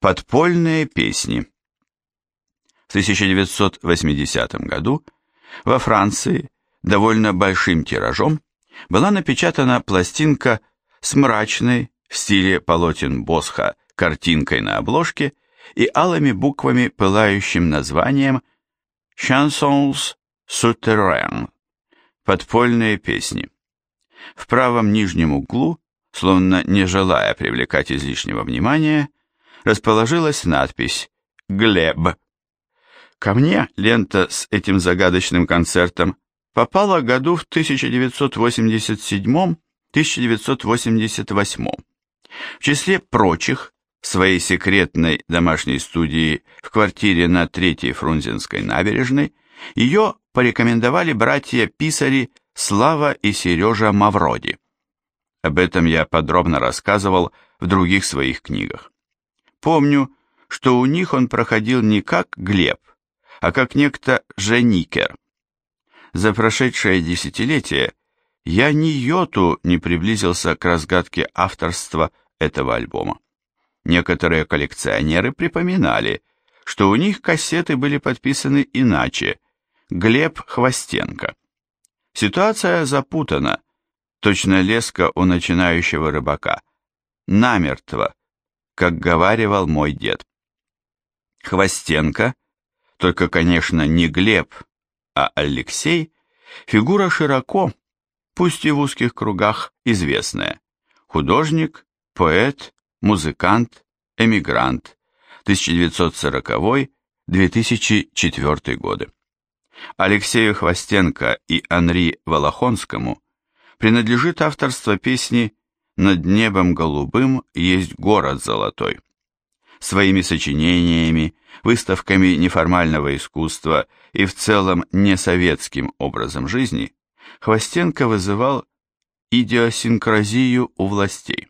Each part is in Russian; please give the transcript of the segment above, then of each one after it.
Подпольные песни. В 1980 году во Франции довольно большим тиражом была напечатана пластинка с мрачной в стиле полотен Босха картинкой на обложке и алыми буквами пылающим названием «Chansons souterraines» – «Подпольные песни». В правом нижнем углу, словно не желая привлекать излишнего внимания, расположилась надпись «Глеб». Ко мне лента с этим загадочным концертом попала году в 1987-1988. В числе прочих, в своей секретной домашней студии в квартире на Третьей Фрунзенской набережной, ее порекомендовали братья-писари Слава и Сережа Мавроди. Об этом я подробно рассказывал в других своих книгах. Помню, что у них он проходил не как Глеб, а как некто Женикер. За прошедшее десятилетие я ни йоту не приблизился к разгадке авторства этого альбома. Некоторые коллекционеры припоминали, что у них кассеты были подписаны иначе, Глеб Хвостенко. Ситуация запутана, точно леска у начинающего рыбака. Намертво, как говаривал мой дед. Хвостенко, только, конечно, не Глеб, а Алексей, фигура широко, пусть и в узких кругах, известная. Художник, поэт, музыкант, эмигрант, 1940-2004 годы. Алексею Хвостенко и Анри Волохонскому принадлежит авторство песни над небом голубым есть город золотой. Своими сочинениями, выставками неформального искусства и в целом несоветским образом жизни Хвостенко вызывал идиосинкразию у властей.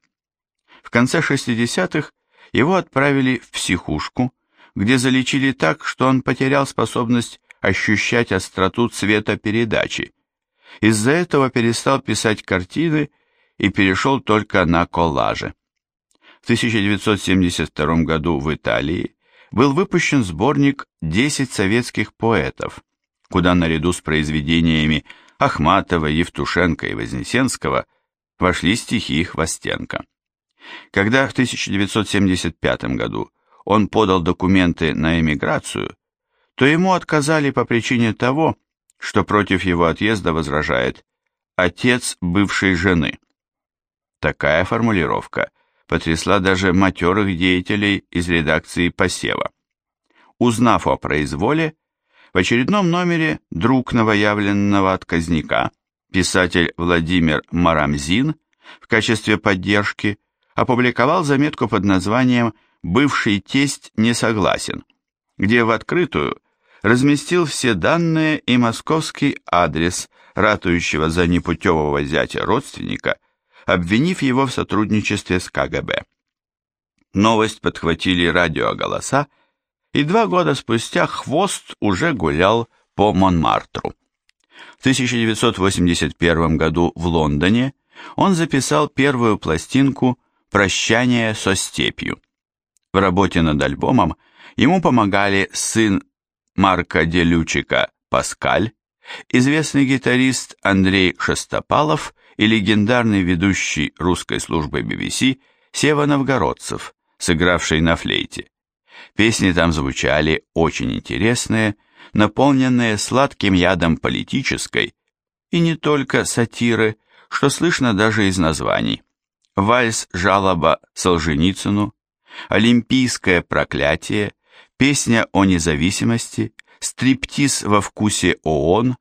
В конце 60-х его отправили в психушку, где залечили так, что он потерял способность ощущать остроту цвета передачи. Из-за этого перестал писать картины и перешел только на коллажи. В 1972 году в Италии был выпущен сборник «Десять советских поэтов», куда наряду с произведениями Ахматова, Евтушенко и Вознесенского вошли стихи Хвостенко. Когда в 1975 году он подал документы на эмиграцию, то ему отказали по причине того, что против его отъезда возражает отец бывшей жены. Такая формулировка потрясла даже матерых деятелей из редакции «Посева». Узнав о произволе, в очередном номере друг новоявленного отказника, писатель Владимир Марамзин, в качестве поддержки опубликовал заметку под названием «Бывший тесть не согласен», где в открытую разместил все данные и московский адрес ратующего за непутевого зятя родственника – обвинив его в сотрудничестве с КГБ. Новость подхватили радиоголоса, и два года спустя Хвост уже гулял по Монмартру. В 1981 году в Лондоне он записал первую пластинку «Прощание со степью». В работе над альбомом ему помогали сын Марка Делючика Паскаль, известный гитарист Андрей Шестопалов и легендарный ведущий русской службы BBC Сева Новгородцев, сыгравший на флейте. Песни там звучали очень интересные, наполненные сладким ядом политической, и не только сатиры, что слышно даже из названий. Вальс-жалоба Солженицыну, Олимпийское проклятие, песня о независимости, стриптиз во вкусе ООН,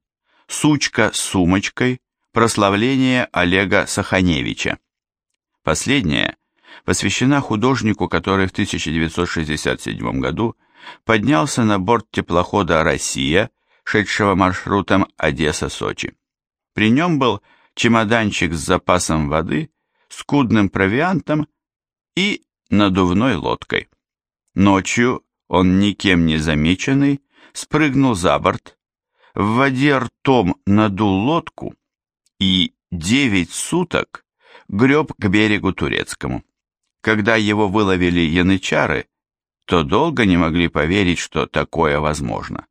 сучка с сумочкой, Прославление Олега Саханевича. Последняя посвящена художнику, который в 1967 году поднялся на борт теплохода «Россия», шедшего маршрутом Одесса-Сочи. При нем был чемоданчик с запасом воды, скудным провиантом и надувной лодкой. Ночью он, никем не замеченный, спрыгнул за борт, в воде ртом надул лодку и девять суток греб к берегу турецкому. Когда его выловили янычары, то долго не могли поверить, что такое возможно.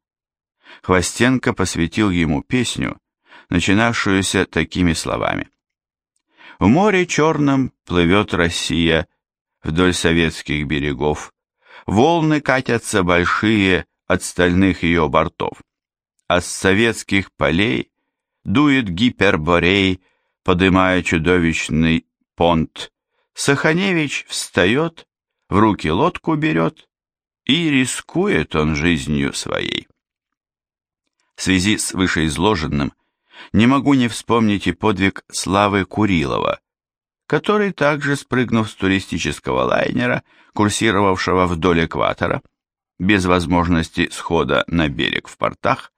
Хвостенко посвятил ему песню, начинавшуюся такими словами. «В море черном плывет Россия вдоль советских берегов, волны катятся большие от стальных ее бортов, а с советских полей дует гиперборей, подымая чудовищный понт. Саханевич встает, в руки лодку берет, и рискует он жизнью своей. В связи с вышеизложенным не могу не вспомнить и подвиг Славы Курилова, который также, спрыгнув с туристического лайнера, курсировавшего вдоль экватора, без возможности схода на берег в портах,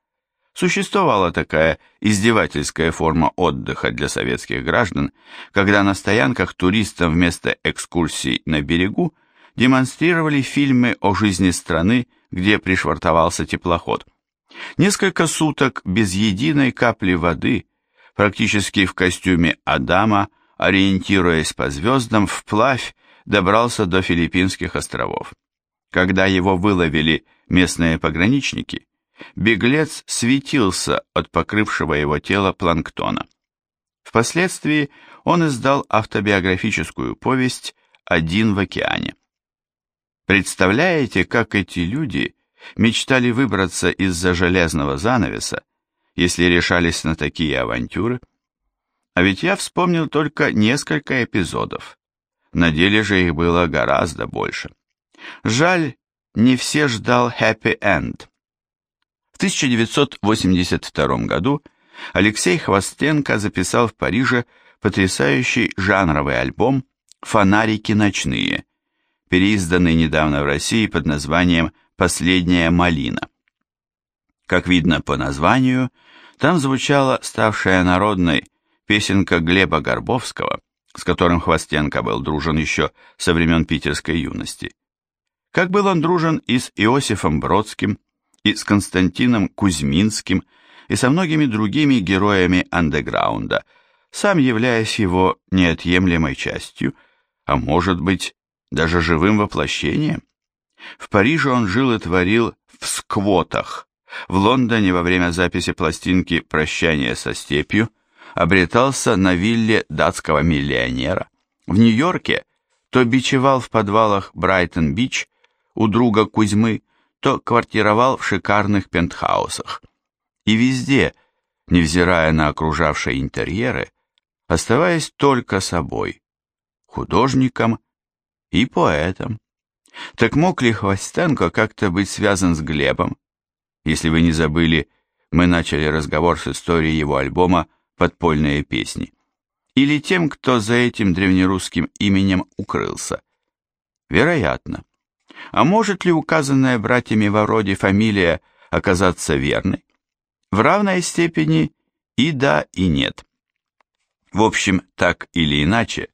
существовала такая издевательская форма отдыха для советских граждан, когда на стоянках туристам вместо экскурсий на берегу демонстрировали фильмы о жизни страны, где пришвартовался теплоход – Несколько суток без единой капли воды, практически в костюме Адама, ориентируясь по звездам, вплавь добрался до Филиппинских островов. Когда его выловили местные пограничники, беглец светился от покрывшего его тело планктона. Впоследствии он издал автобиографическую повесть «Один в океане». Представляете, как эти люди мечтали выбраться из-за железного занавеса, если решались на такие авантюры? А ведь я вспомнил только несколько эпизодов. На деле же их было гораздо больше. Жаль, не все ждал end. В 1982 году Алексей Хвостенко записал в Париже потрясающий жанровый альбом «Фонарики ночные», переизданный недавно в России под названием «Последняя малина». Как видно по названию, там звучала ставшая народной песенка Глеба Горбовского, с которым Хвостенко был дружен еще со времен питерской юности. Как был он дружен и с Иосифом Бродским, и с Константином Кузьминским, и со многими другими героями андеграунда, сам являясь его неотъемлемой частью, а может быть, даже живым воплощением. В Париже он жил и творил в сквотах. В Лондоне во время записи пластинки «Прощание со степью» обретался на вилле датского миллионера. В Нью-Йорке то бичевал в подвалах Брайтон-Бич у друга Кузьмы, то квартировал в шикарных пентхаусах. И везде, невзирая на окружавшие интерьеры, оставаясь только собой, художником и поэтом. Так мог ли Хвостенко как-то быть связан с Глебом? Если вы не забыли, мы начали разговор с историей его альбома «Подпольные песни». Или тем, кто за этим древнерусским именем укрылся? Вероятно. А может ли указанная братьями в роде фамилия оказаться верной? В равной степени и да, и нет. В общем, так или иначе,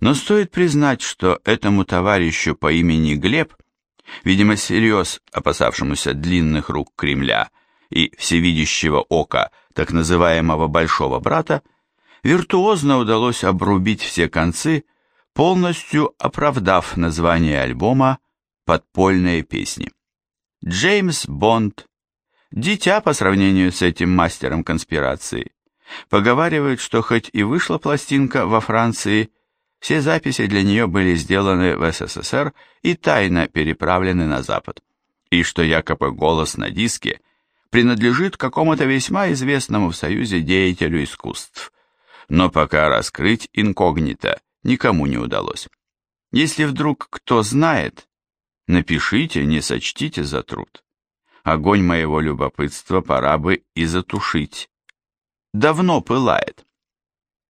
но стоит признать, что этому товарищу по имени Глеб, видимо, всерьез опасавшемуся длинных рук Кремля и всевидящего ока так называемого «большого брата», виртуозно удалось обрубить все концы, полностью оправдав название альбома «Подпольные песни». Джеймс Бонд, дитя по сравнению с этим мастером конспирации, поговаривают, что хоть и вышла пластинка во Франции, все записи для нее были сделаны в СССР и тайно переправлены на Запад, и что якобы голос на диске принадлежит какому-то весьма известному в Союзе деятелю искусств. Но пока раскрыть инкогнито никому не удалось. Если вдруг кто знает, напишите, не сочтите за труд. Огонь моего любопытства пора бы и затушить. Давно пылает.